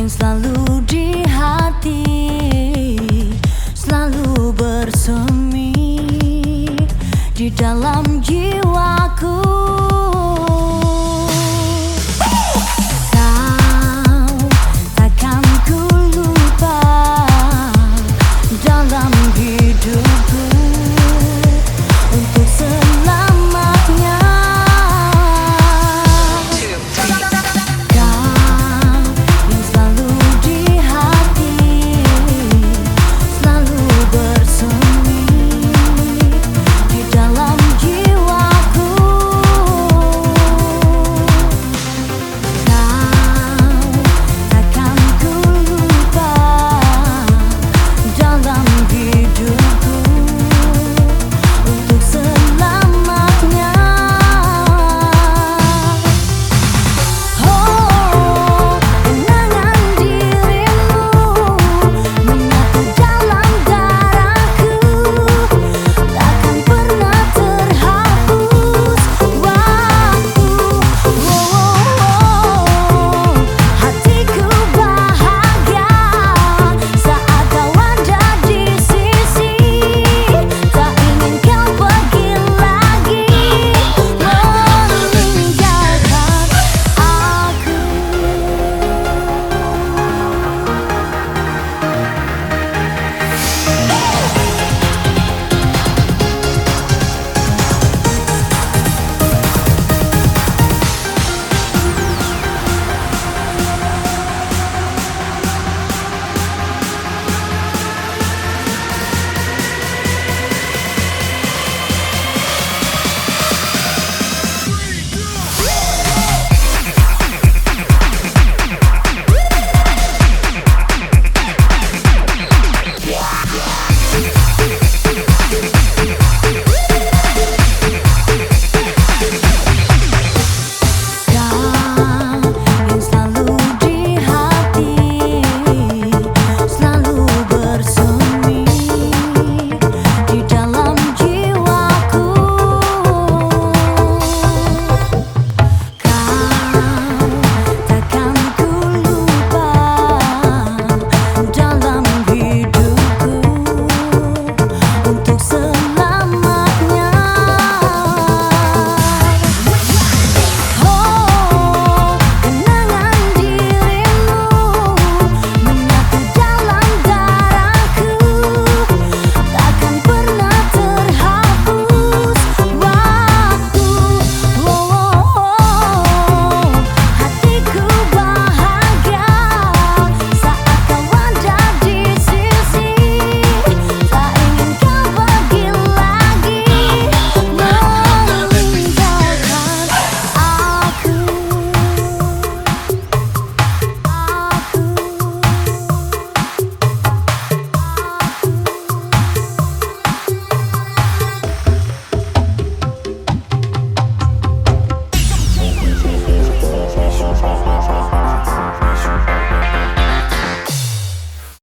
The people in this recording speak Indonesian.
Mungkin selalu di hati Selalu bersemi Di dalam jiwaku. Takkan ku Dalam hidup